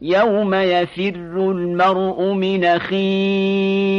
يوم يفر المرء من أخيه